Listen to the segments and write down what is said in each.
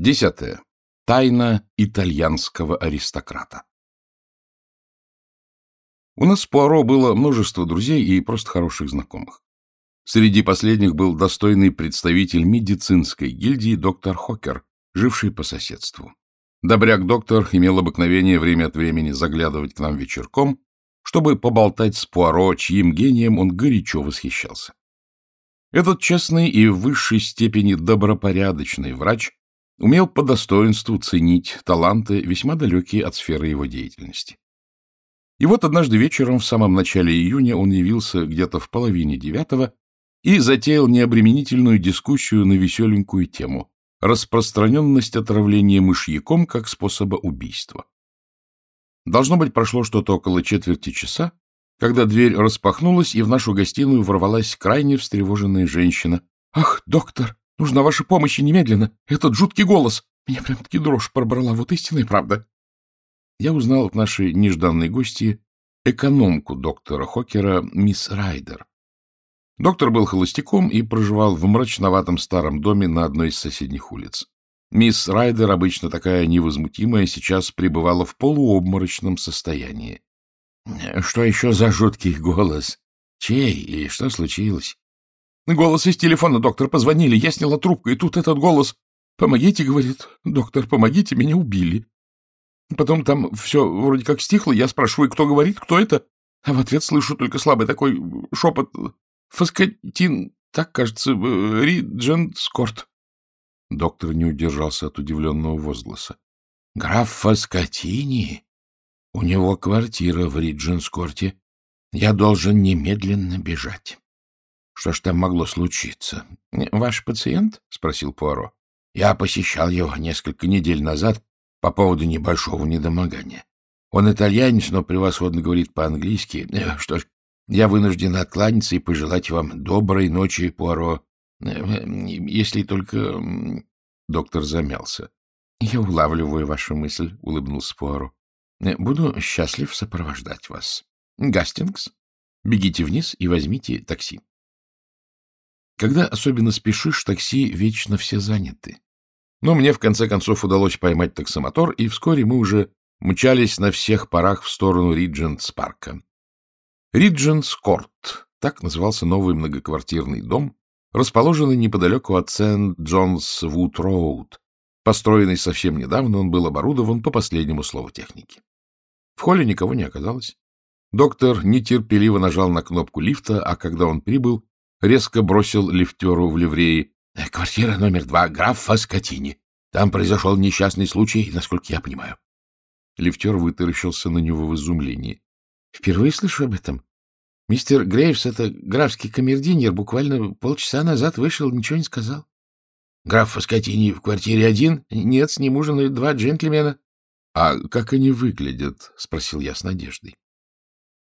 Десятое. Тайна итальянского аристократа. У нас в Пуаро было множество друзей и просто хороших знакомых. Среди последних был достойный представитель медицинской гильдии доктор Хокер, живший по соседству. Добряк-доктор имел обыкновение время от времени заглядывать к нам вечерком, чтобы поболтать с Пуаро, чьим гением он горячо восхищался. Этот честный и в высшей степени добропорядочный врач умел по достоинству ценить таланты, весьма далекие от сферы его деятельности. И вот однажды вечером, в самом начале июня, он явился где-то в половине девятого и затеял необременительную дискуссию на веселенькую тему распространенность отравления мышьяком как способа убийства. Должно быть, прошло что-то около четверти часа, когда дверь распахнулась, и в нашу гостиную ворвалась крайне встревоженная женщина. — Ах, доктор, нужна ваша помощь немедленно! Этот жуткий голос! Меня прям-таки дрожь пробрала, вот истинная правда. Я узнал в нашей нежданной гости экономку доктора Хокера, мисс Райдер. Доктор был холостяком и проживал в мрачноватом старом доме на одной из соседних улиц. Мисс Райдер, обычно такая невозмутимая, сейчас пребывала в полуобморочном состоянии. — Что еще за жуткий голос? Чей? И что случилось? — Голос из телефона, доктор. Позвонили. Я сняла трубку, и тут этот голос. «Помогите», — говорит. «Доктор, помогите, меня убили». Потом там все вроде как стихло. Я спрашиваю, кто говорит, кто это? А в ответ слышу только слабый такой шепот. Фаскотин, так кажется, э, Риджент Скорт. Доктор не удержался от удивленного возгласа. — Граф Фаскотини? У него квартира в Ридженскорте. Я должен немедленно бежать. Что ж там могло случиться? — Ваш пациент? — спросил Пуаро. — Я посещал его несколько недель назад по поводу небольшого недомогания. Он итальянец, но превосходно говорит по-английски. Э, что ж, я вынужден откланяться и пожелать вам доброй ночи, Пуаро. Если только... Доктор замялся. — Я улавливаю вашу мысль, — улыбнулся Пуаро. — Буду счастлив сопровождать вас. Гастингс, бегите вниз и возьмите такси. Когда особенно спешишь, такси вечно все заняты. Но мне, в конце концов, удалось поймать таксомотор, и вскоре мы уже мчались на всех парах в сторону Риджентс-парка. Ридженс-Корт, так назывался новый многоквартирный дом, расположенный неподалеку от Сент-Джонс-Вуд-Роуд. Построенный совсем недавно, он был оборудован по последнему слову техники. В холле никого не оказалось. Доктор нетерпеливо нажал на кнопку лифта, а когда он прибыл, резко бросил лифтеру в ливрее. — Квартира номер два, граф Фоскатини. Там произошел несчастный случай, насколько я понимаю. Лифтер вытаращился на него в изумлении. — Впервые слышу об этом. Мистер Грейвс, это графский камердинер, буквально полчаса назад вышел, ничего не сказал. — Граф Фаскотини в квартире один? Нет, с ним ужинают два джентльмена. — А как они выглядят? — спросил я с надеждой.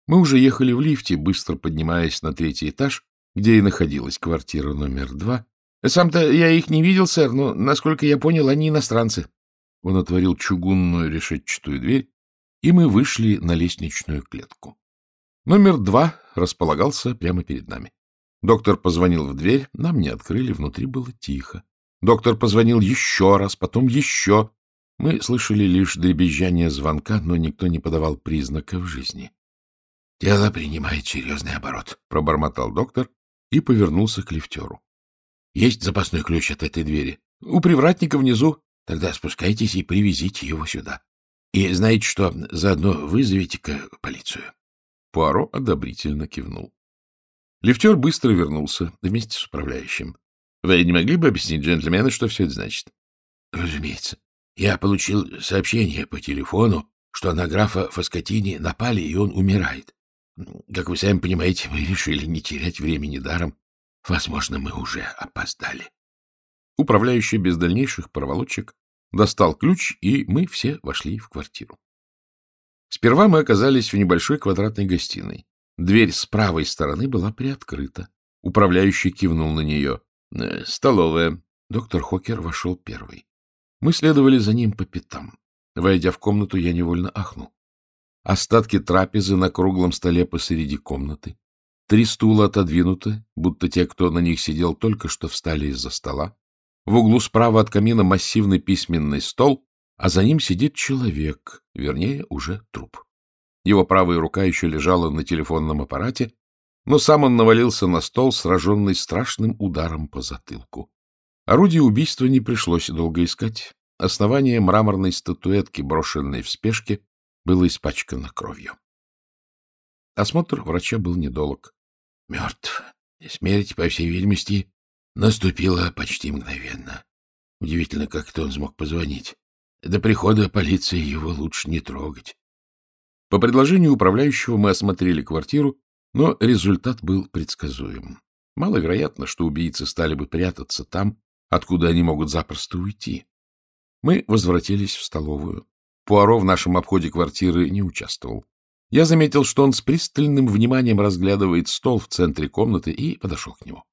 Мы уже ехали в лифте, быстро поднимаясь на третий этаж, где и находилась квартира номер два. — Сам-то я их не видел, сэр, но, насколько я понял, они иностранцы. Он отворил чугунную решетчатую дверь, и мы вышли на лестничную клетку. Номер два располагался прямо перед нами. Доктор позвонил в дверь, нам не открыли, внутри было тихо. Доктор позвонил еще раз, потом еще. Мы слышали лишь дребезжание звонка, но никто не подавал признаков жизни. — Дело принимает серьезный оборот, — пробормотал доктор и повернулся к лифтеру. — Есть запасной ключ от этой двери? — У привратника внизу. Тогда спускайтесь и привезите его сюда. И знаете что, заодно вызовите-ка полицию. Пуаро одобрительно кивнул. Лифтер быстро вернулся вместе с управляющим. — Вы не могли бы объяснить джентльмену, что все это значит? — Разумеется. Я получил сообщение по телефону, что на графа Фаскотини напали, и он умирает. Как вы сами понимаете, мы решили не терять времени даром. Возможно, мы уже опоздали. Управляющий без дальнейших проволочек достал ключ, и мы все вошли в квартиру. Сперва мы оказались в небольшой квадратной гостиной. Дверь с правой стороны была приоткрыта. Управляющий кивнул на нее. «Э, — Столовая. Доктор Хокер вошел первый. Мы следовали за ним по пятам. Войдя в комнату, я невольно ахнул. Остатки трапезы на круглом столе посреди комнаты. Три стула отодвинуты, будто те, кто на них сидел, только что встали из-за стола. В углу справа от камина массивный письменный стол, а за ним сидит человек, вернее, уже труп. Его правая рука еще лежала на телефонном аппарате, но сам он навалился на стол, сраженный страшным ударом по затылку. Орудие убийства не пришлось долго искать. Основание мраморной статуэтки, брошенной в спешке, было испачкано кровью. Осмотр врача был недолг. Мертв. Смерть, по всей видимости, наступила почти мгновенно. Удивительно, как это он смог позвонить. До прихода полиции его лучше не трогать. По предложению управляющего мы осмотрели квартиру, но результат был предсказуем. Маловероятно, что убийцы стали бы прятаться там, откуда они могут запросто уйти. Мы возвратились в столовую. Пуаро в нашем обходе квартиры не участвовал. Я заметил, что он с пристальным вниманием разглядывает стол в центре комнаты и подошел к нему.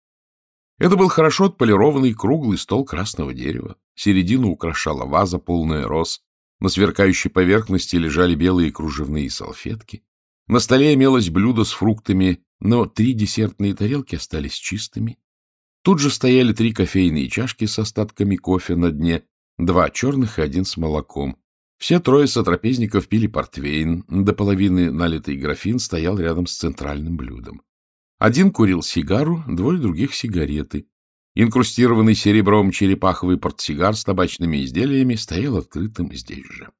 Это был хорошо отполированный круглый стол красного дерева. Середину украшала ваза, полная роз. На сверкающей поверхности лежали белые кружевные салфетки. На столе имелось блюдо с фруктами, но три десертные тарелки остались чистыми. Тут же стояли три кофейные чашки с остатками кофе на дне, два черных и один с молоком. Все трое сотрапезников пили портвейн, до половины налитый графин стоял рядом с центральным блюдом. Один курил сигару, двое других — сигареты. Инкрустированный серебром черепаховый портсигар с табачными изделиями стоял открытым здесь же.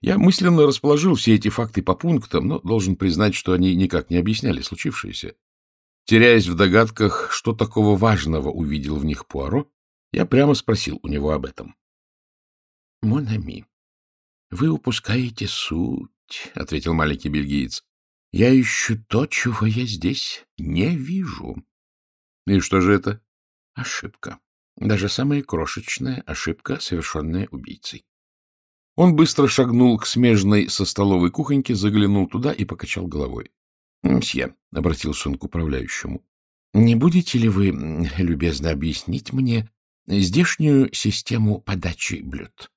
Я мысленно расположил все эти факты по пунктам, но должен признать, что они никак не объясняли случившееся. Теряясь в догадках, что такого важного увидел в них Пуаро, я прямо спросил у него об этом. — Монами, вы упускаете суть, — ответил маленький бельгиец. — Я ищу то, чего я здесь не вижу. — И что же это? — Ошибка. Даже самая крошечная ошибка, совершенная убийцей. Он быстро шагнул к смежной со столовой кухоньке, заглянул туда и покачал головой. — Мсье, — обратился он к управляющему, — не будете ли вы любезно объяснить мне здешнюю систему подачи блюд?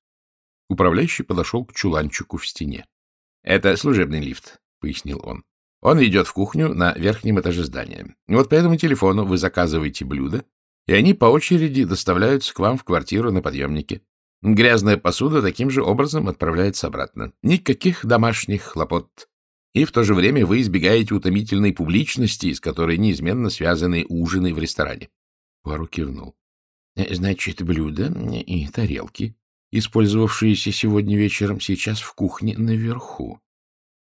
Управляющий подошел к чуланчику в стене. — Это служебный лифт, — пояснил он. — Он ведет в кухню на верхнем этаже здания. Вот по этому телефону вы заказываете блюда, и они по очереди доставляются к вам в квартиру на подъемнике. Грязная посуда таким же образом отправляется обратно. Никаких домашних хлопот. И в то же время вы избегаете утомительной публичности, с которой неизменно связаны ужины в ресторане. Пуаро кивнул. — Значит, блюда и тарелки использовавшиеся сегодня вечером, сейчас в кухне наверху.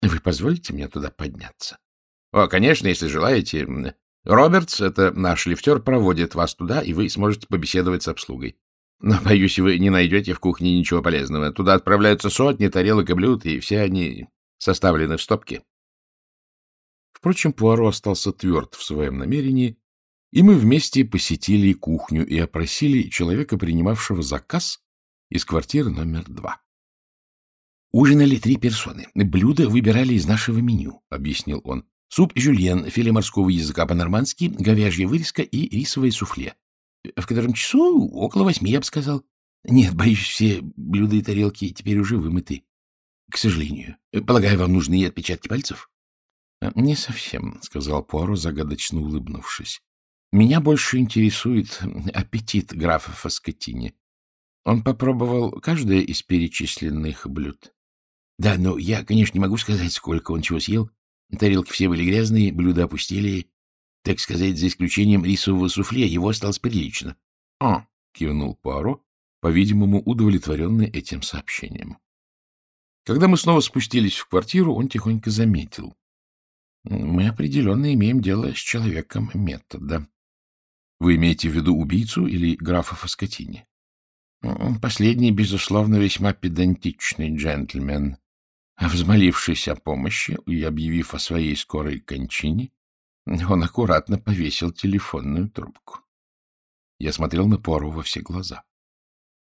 Вы позволите мне туда подняться? — О, конечно, если желаете. Робертс, это наш лифтер, проводит вас туда, и вы сможете побеседовать с обслугой. Но, боюсь, вы не найдете в кухне ничего полезного. Туда отправляются сотни тарелок и блюд, и все они составлены в стопке. Впрочем, Пуаро остался тверд в своем намерении, и мы вместе посетили кухню и опросили человека, принимавшего заказ, из квартиры номер два. «Ужинали три персоны. Блюда выбирали из нашего меню», — объяснил он. «Суп жюльен, филе морского языка по-нормански, говяжья вырезка и рисовое суфле. В котором часу? Около восьми, я бы сказал. Нет, боюсь, все блюда и тарелки теперь уже вымыты. К сожалению. Полагаю, вам нужны отпечатки пальцев?» «Не совсем», — сказал Пуаро, загадочно улыбнувшись. «Меня больше интересует аппетит графа Фаскотини. Он попробовал каждое из перечисленных блюд. Да, но я, конечно, не могу сказать, сколько он чего съел. Тарелки все были грязные, блюда опустили. Так сказать, за исключением рисового суфле, его осталось прилично. — А, — кивнул Пуаро, по-видимому, удовлетворенный этим сообщением. Когда мы снова спустились в квартиру, он тихонько заметил. — Мы определенно имеем дело с человеком метода. — Вы имеете в виду убийцу или графа Фаскотини? Последний, безусловно, весьма педантичный джентльмен. А взмолившись о помощи и объявив о своей скорой кончине, он аккуратно повесил телефонную трубку. Я смотрел на Пуаро во все глаза.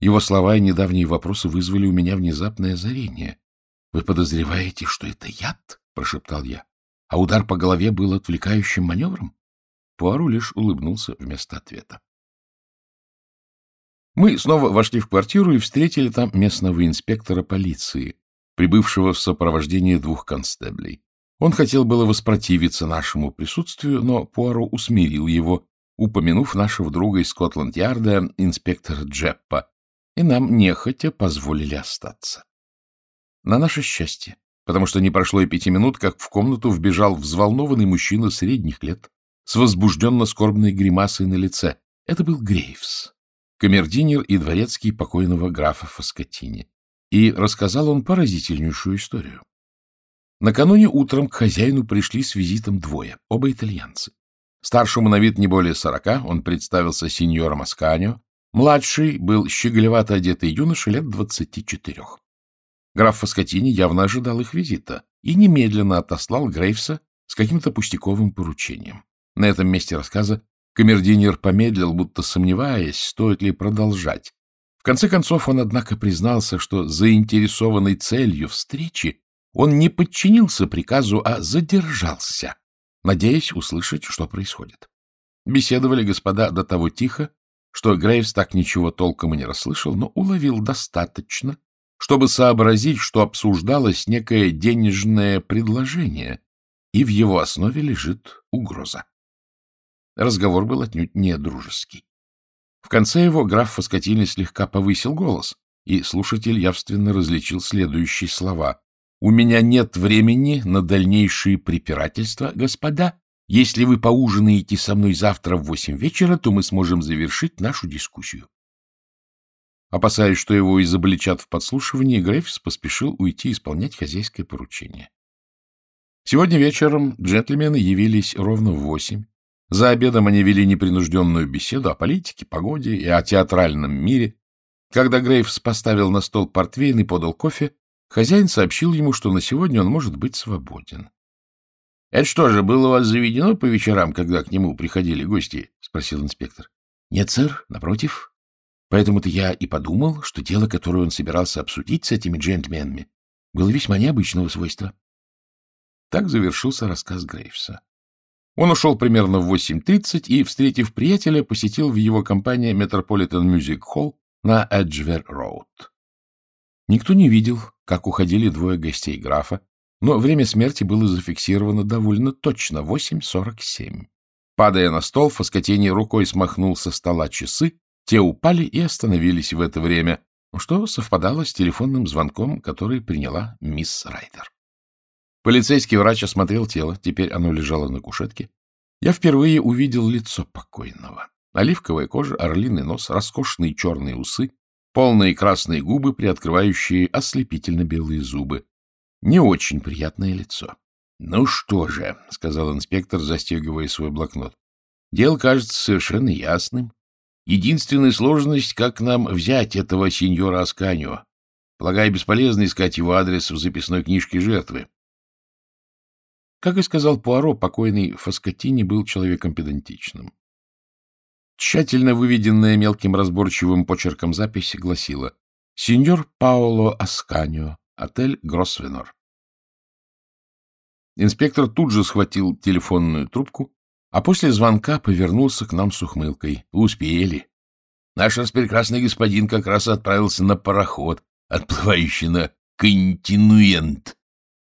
Его слова и недавние вопросы вызвали у меня внезапное озарение. — Вы подозреваете, что это яд? — прошептал я. — А удар по голове был отвлекающим маневром? Пуаро лишь улыбнулся вместо ответа. Мы снова вошли в квартиру и встретили там местного инспектора полиции, прибывшего в сопровождении двух констеблей. Он хотел было воспротивиться нашему присутствию, но Пуаро усмирил его, упомянув нашего друга из Скотланд-Ярда, инспектора Джеппа, и нам нехотя позволили остаться. На наше счастье, потому что не прошло и пяти минут, как в комнату вбежал взволнованный мужчина средних лет с возбужденно-скорбной гримасой на лице. Это был Грейвс, камердинер и дворецкий покойного графа Фаскотини. И рассказал он поразительнейшую историю. Накануне утром к хозяину пришли с визитом двое, оба итальянцы. Старшему на вид не более сорока, он представился сеньором Асканио, младший был щеголевато одетый юноша лет двадцати четырех. Граф Фаскотини явно ожидал их визита и немедленно отослал Грейвса с каким-то пустяковым поручением. На этом месте рассказа камердинер помедлил, будто сомневаясь, стоит ли продолжать. В конце концов он, однако, признался, что заинтересованной целью встречи он не подчинился приказу, а задержался, надеясь услышать, что происходит. Беседовали господа до того тихо, что Грейвс так ничего толком и не расслышал, но уловил достаточно, чтобы сообразить, что обсуждалось некое денежное предложение, и в его основе лежит угроза. Разговор был отнюдь не дружеский. В конце его граф Фаскотини слегка повысил голос, и слушатель явственно различил следующие слова. «У меня нет времени на дальнейшие препирательства, господа. Если вы поужинаете со мной завтра в восемь вечера, то мы сможем завершить нашу дискуссию». Опасаясь, что его изобличат в подслушивании, Грейвс поспешил уйти исполнять хозяйское поручение. Сегодня вечером джентльмены явились ровно в восемь. За обедом они вели непринужденную беседу о политике, погоде и о театральном мире. Когда Грейвс поставил на стол портвейн и подал кофе, хозяин сообщил ему, что на сегодня он может быть свободен. — Это что же, было у вас заведено по вечерам, когда к нему приходили гости? — спросил инспектор. — Нет, сэр, напротив. Поэтому-то я и подумал, что дело, которое он собирался обсудить с этими джентльменами, было весьма необычного свойства. Так завершился рассказ Грейвса. Он ушел примерно в 8.30 и, встретив приятеля, посетил в его компании Metropolitan Music Hall на Эджвер-Роуд. Никто не видел, как уходили двое гостей графа, но время смерти было зафиксировано довольно точно — 8.47. Падая на стол, Фаскотини рукой смахнул со стола часы, те упали и остановились в это время, что совпадало с телефонным звонком, который приняла мисс Райдер. Полицейский врач осмотрел тело, теперь оно лежало на кушетке. Я впервые увидел лицо покойного. Оливковая кожа, орлиный нос, роскошные черные усы, полные красные губы, приоткрывающие ослепительно белые зубы. Не очень приятное лицо. — Ну что же, — сказал инспектор, застегивая свой блокнот, — дело кажется совершенно ясным. Единственная сложность, как нам взять этого сеньора Асканио. Полагаю, бесполезно искать его адрес в записной книжке жертвы. Как и сказал Пуаро, покойный Фаскотини был человеком педантичным. Тщательно выведенная мелким разборчивым почерком запись гласила «Сеньор Паоло Асканио, отель Гросвенор». Инспектор тут же схватил телефонную трубку, а после звонка повернулся к нам с ухмылкой. «Успели. Наш распрекрасный господин как раз отправился на пароход, отплывающий на континуент.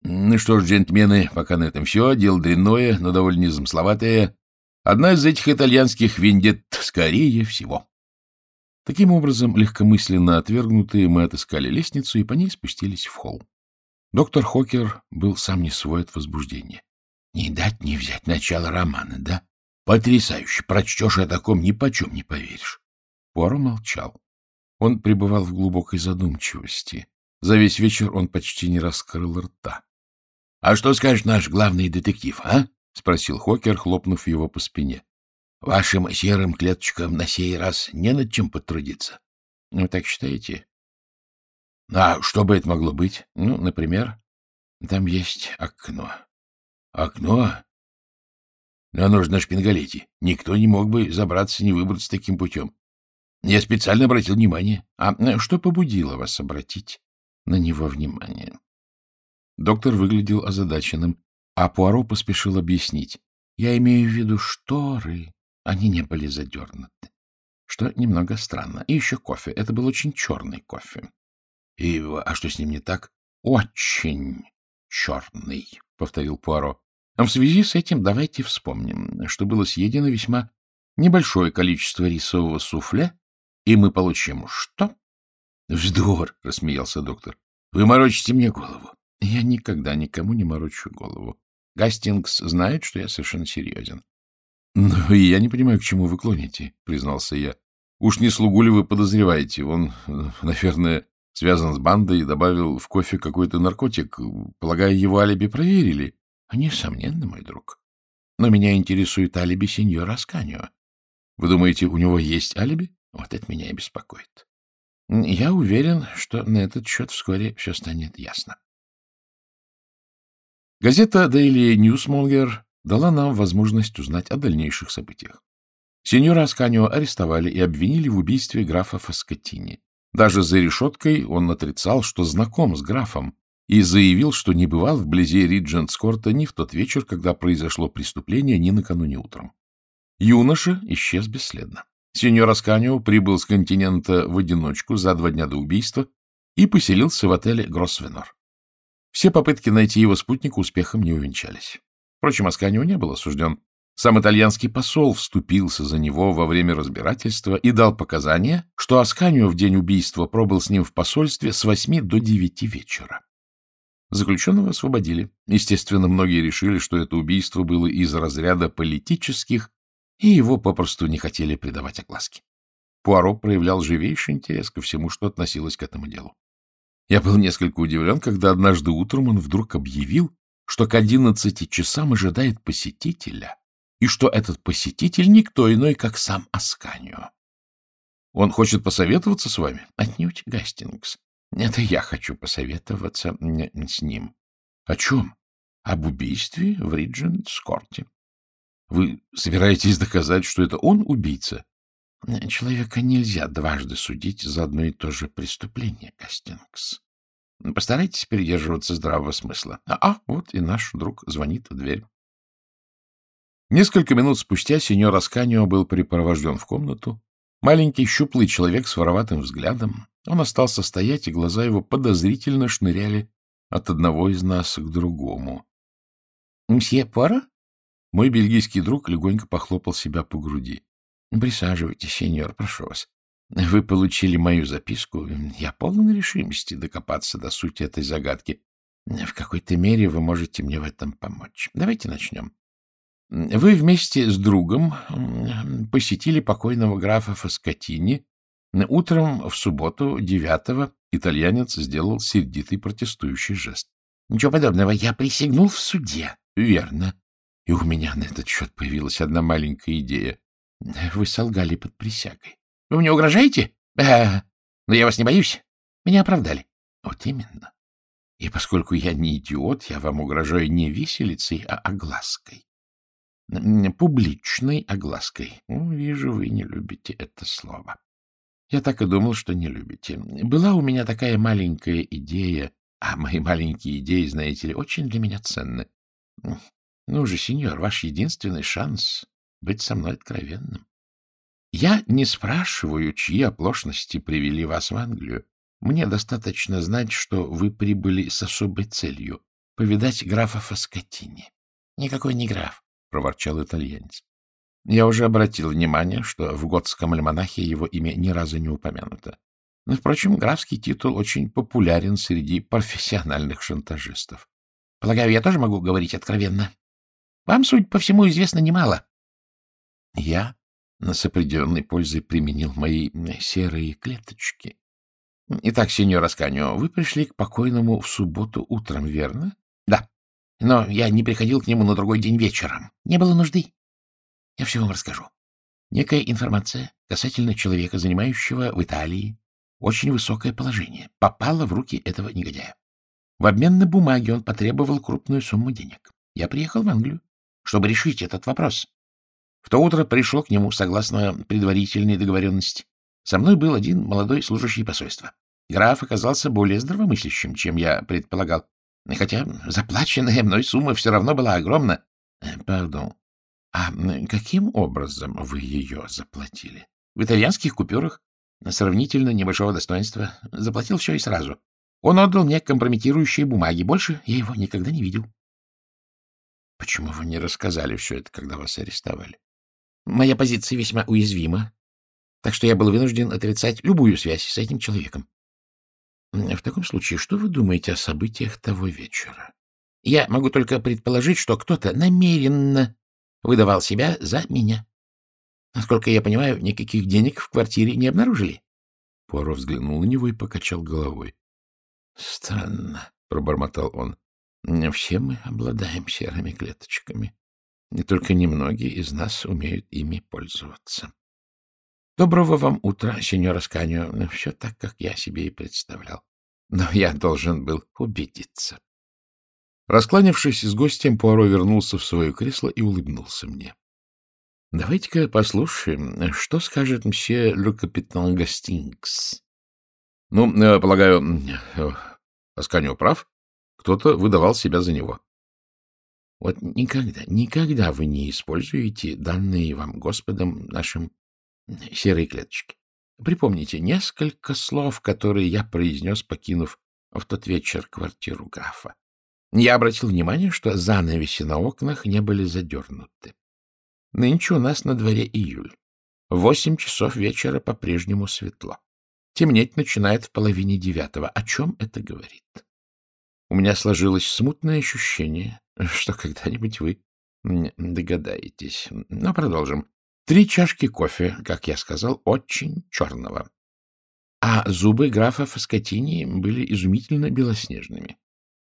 Ну что ж, джентльмены, пока на этом все. Дело дрянное, но довольно незамысловатое. Одна из этих итальянских вендет скорее всего. Таким образом, легкомысленно отвергнутые, мы отыскали лестницу и по ней спустились в холл. Доктор Хокер был сам не свой от возбуждения. Не дать не взять начало романа, да? Потрясающе! Прочтешь о таком, ни почем не поверишь. Пуаро молчал. Он пребывал в глубокой задумчивости. За весь вечер он почти не раскрыл рта. — А что скажет наш главный детектив, а? — спросил Хокер, хлопнув его по спине. — Вашим серым клеточкам на сей раз не над чем потрудиться. — Вы так считаете? — А что бы это могло быть? Ну, например, там есть окно. — Окно? Но оно же на шпингалете. Никто не мог бы забраться, не выбраться таким путем. Я специально обратил внимание. А что побудило вас обратить на него внимание? Доктор выглядел озадаченным, а Пуаро поспешил объяснить. Я имею в виду шторы. Они не были задернуты. Что немного странно. И еще кофе. Это был очень черный кофе. И, а что с ним не так? Очень черный, — повторил Пуаро. А в связи с этим давайте вспомним, что было съедено весьма небольшое количество рисового суфле, и мы получим что? — Вздор, — рассмеялся доктор. — Вы морочите мне голову. Я никогда никому не морочу голову. Гастингс знает, что я совершенно серьезен. — Ну, и я не понимаю, к чему вы клоните, — признался я. — Уж не слугу ли вы подозреваете? Он, наверное, связан с бандой и добавил в кофе какой-то наркотик. Полагаю, его алиби проверили. — Несомненно, мой друг. Но меня интересует алиби сеньора Асканио. Вы думаете, у него есть алиби? Вот это меня и беспокоит. Я уверен, что на этот счет вскоре все станет ясно. Газета Daily Newsmonger дала нам возможность узнать о дальнейших событиях. Сеньора Асканио арестовали и обвинили в убийстве графа Фаскотини. Даже за решеткой он отрицал, что знаком с графом, и заявил, что не бывал вблизи Риджентскорта ни в тот вечер, когда произошло преступление, ни накануне утром. Юноша исчез бесследно. Сеньор Асканио прибыл с континента в одиночку за два дня до убийства и поселился в отеле Гроссвенор. Все попытки найти его спутника успехом не увенчались. Впрочем, Асканио не был осужден. Сам итальянский посол вступился за него во время разбирательства и дал показания, что Асканио в день убийства пробыл с ним в посольстве с восьми до девяти вечера. Заключенного освободили. Естественно, многие решили, что это убийство было из разряда политических, и его попросту не хотели придавать огласке. Пуаро проявлял живейший интерес ко всему, что относилось к этому делу. Я был несколько удивлен, когда однажды утром он вдруг объявил, что к одиннадцати часам ожидает посетителя, и что этот посетитель никто иной, как сам Асканио. Он хочет посоветоваться с вами? Отнюдь, Гастингс. Это я хочу посоветоваться с ним. О чем? Об убийстве в Риджент-Скорте. Вы собираетесь доказать, что это он убийца? Человека нельзя дважды судить за одно и то же преступление, Гастингс. Постарайтесь придерживаться здравого смысла. А, а, вот и наш друг звонит в дверь. Несколько минут спустя сеньор Асканио был припровожден в комнату. Маленький щуплый человек с вороватым взглядом, он остался стоять, и глаза его подозрительно шныряли от одного из нас к другому. — Мсье Пуаро? Мой бельгийский друг легонько похлопал себя по груди. — Присаживайтесь, сеньор, прошу вас. Вы получили мою записку. Я полон решимости докопаться до сути этой загадки. В какой-то мере вы можете мне в этом помочь. Давайте начнем. Вы вместе с другом посетили покойного графа Фаскотини Утром в субботу, девятого, итальянец сделал сердитый протестующий жест. — Ничего подобного. Я присягнул в суде. — Верно. И у меня на этот счет появилась одна маленькая идея. Вы солгали под присягой. — Вы мне угрожаете? А, но я вас не боюсь. Меня оправдали. — Вот именно. И поскольку я не идиот, я вам угрожаю не виселицей, а оглаской. Публичной оглаской. Вижу, вы не любите это слово. Я так и думал, что не любите. Была у меня такая маленькая идея, а мои маленькие идеи, знаете ли, очень для меня ценны. Ну же, сеньор, ваш единственный шанс быть со мной откровенным. Я не спрашиваю, чьи оплошности привели вас в Англию. Мне достаточно знать, что вы прибыли с особой целью — повидать графа Фаскотини. — Никакой не граф, — проворчал итальянец. Я уже обратил внимание, что в готском альманахе его имя ни разу не упомянуто. Но, впрочем, графский титул очень популярен среди профессиональных шантажистов. Полагаю, я тоже могу говорить откровенно. Вам, суть по всему, известно немало. Я с определенной пользой применил мои серые клеточки. Итак, сеньор Асканио, вы пришли к покойному в субботу утром, верно? Да. Но я не приходил к нему на другой день вечером. Не было нужды. Я все вам расскажу. Некая информация касательно человека, занимающего в Италии очень высокое положение, попала в руки этого негодяя. В обмен на бумаги он потребовал крупную сумму денег. Я приехал в Англию, чтобы решить этот вопрос. В то утро пришло к нему, согласно предварительной договоренности. Со мной был один молодой служащий посольства. Граф оказался более здравомыслящим, чем я предполагал. Хотя заплаченная мной сумма все равно была огромна. Э, пардон, а каким образом вы ее заплатили? В итальянских купюрах, сравнительно небольшого достоинства, заплатил все и сразу. Он отдал мне компрометирующие бумаги. Больше я его никогда не видел. Почему вы не рассказали все это, когда вас арестовали? Моя позиция весьма уязвима, так что я был вынужден отрицать любую связь с этим человеком. В таком случае, что вы думаете о событиях того вечера? Я могу только предположить, что кто-то намеренно выдавал себя за меня. Насколько я понимаю, никаких денег в квартире не обнаружили. Пуаро взглянул на него и покачал головой. — Странно, — пробормотал он. — Все мы обладаем серыми клеточками. И только немногие из нас умеют ими пользоваться. Доброго вам утра, сеньор Асканио. Все так, как я себе и представлял. Но я должен был убедиться. Раскланившись с гостем, Пуаро вернулся в свое кресло и улыбнулся мне. — Давайте-ка послушаем, что скажет мсье Ле Капитан Гастингс. — Ну, э, полагаю, э, Асканио прав. Кто-то выдавал себя за него. — Вот никогда, никогда вы не используете данные вам Господом нашим серые клеточки. Припомните несколько слов, которые я произнес, покинув в тот вечер квартиру графа. Я обратил внимание, что занавеси на окнах не были задернуты. Нынче у нас на дворе июль. Восемь часов вечера по-прежнему светло. Темнеть начинает в половине девятого. О чем это говорит? У меня сложилось смутное ощущение, что когда-нибудь вы догадаетесь. Но продолжим. Три чашки кофе, как я сказал, очень черного. А зубы графа Фаскотини были изумительно белоснежными.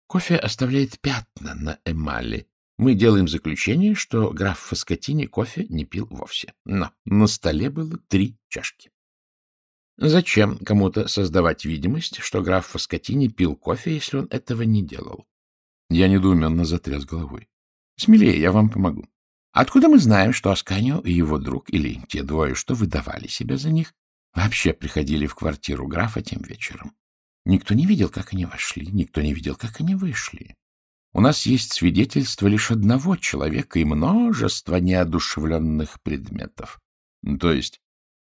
Кофе оставляет пятна на эмали. Мы делаем заключение, что граф Фаскотини кофе не пил вовсе. Но на столе было три чашки. Зачем кому-то создавать видимость, что граф Фаскотини пил кофе, если он этого не делал? Я недоуменно затряс головой. Смелее, я вам помогу. Откуда мы знаем, что Асканио и его друг, или те двое, что выдавали себя за них, вообще приходили в квартиру графа тем вечером? Никто не видел, как они вошли, никто не видел, как они вышли. У нас есть свидетельство лишь одного человека и множество неодушевленных предметов. То есть,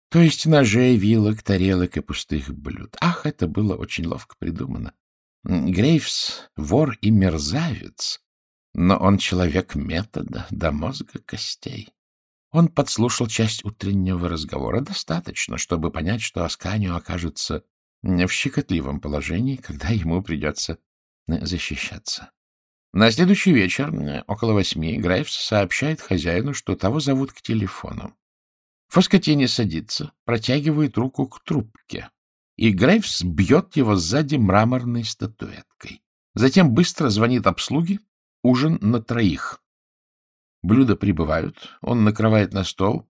то есть ножей, вилок, тарелок и пустых блюд. Ах, это было очень ловко придумано. Грейвс — вор и мерзавец, но он человек метода до мозга костей. Он подслушал часть утреннего разговора достаточно, чтобы понять, что Асканио окажется в щекотливом положении, когда ему придется э, защищаться. На следующий вечер, э, около восьми, Грейвс сообщает хозяину, что того зовут к телефону. Фаскотини садится, протягивает руку к трубке, и Грейвс бьет его сзади мраморной статуэткой. Затем быстро звонит обслуге, ужин на троих. Блюда прибывают, он накрывает на стол,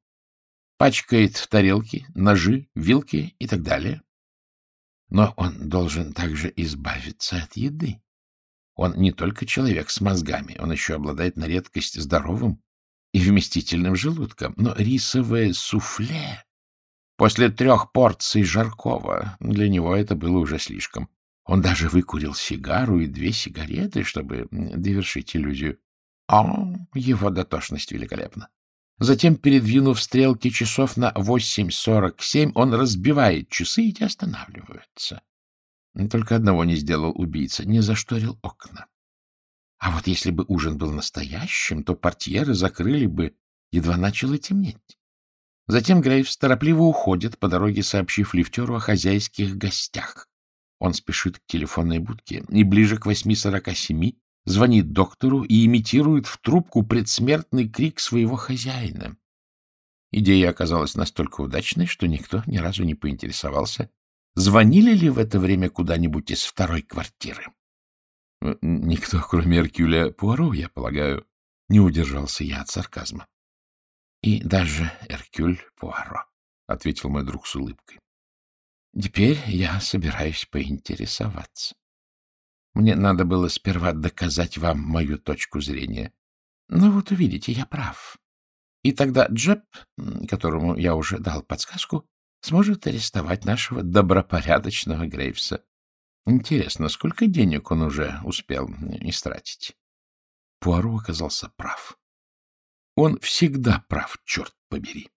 пачкает тарелки, ножи, вилки и так далее. Но он должен также избавиться от еды. Он не только человек с мозгами, он еще обладает на редкость здоровым и вместительным желудком. Но рисовое суфле... После трех порций жаркого для него это было уже слишком. Он даже выкурил сигару и две сигареты, чтобы довершить иллюзию. О, его дотошность великолепна. Затем, передвинув стрелки часов на 8.47, он разбивает часы, и те останавливаются. Только одного не сделал убийца — не зашторил окна. А вот если бы ужин был настоящим, то портьеры закрыли бы, едва начало темнеть. Затем Грейвс торопливо уходит, по дороге сообщив лифтеру о хозяйских гостях. Он спешит к телефонной будке и ближе к 8.47 звонит доктору и имитирует в трубку предсмертный крик своего хозяина. Идея оказалась настолько удачной, что никто ни разу не поинтересовался, звонили ли в это время куда-нибудь из второй квартиры. Э, никто, кроме Эркюля Пуаро, я полагаю, не удержался я от сарказма. — И даже Эркюль Пуаро, — ответил мой друг с улыбкой. — Теперь я собираюсь поинтересоваться. Мне надо было сперва доказать вам мою точку зрения. Ну вот увидите, я прав. И тогда Джеб, которому я уже дал подсказку, сможет арестовать нашего добропорядочного Грейвса. Интересно, сколько денег он уже успел истратить? Пуаро оказался прав. Он всегда прав, черт побери.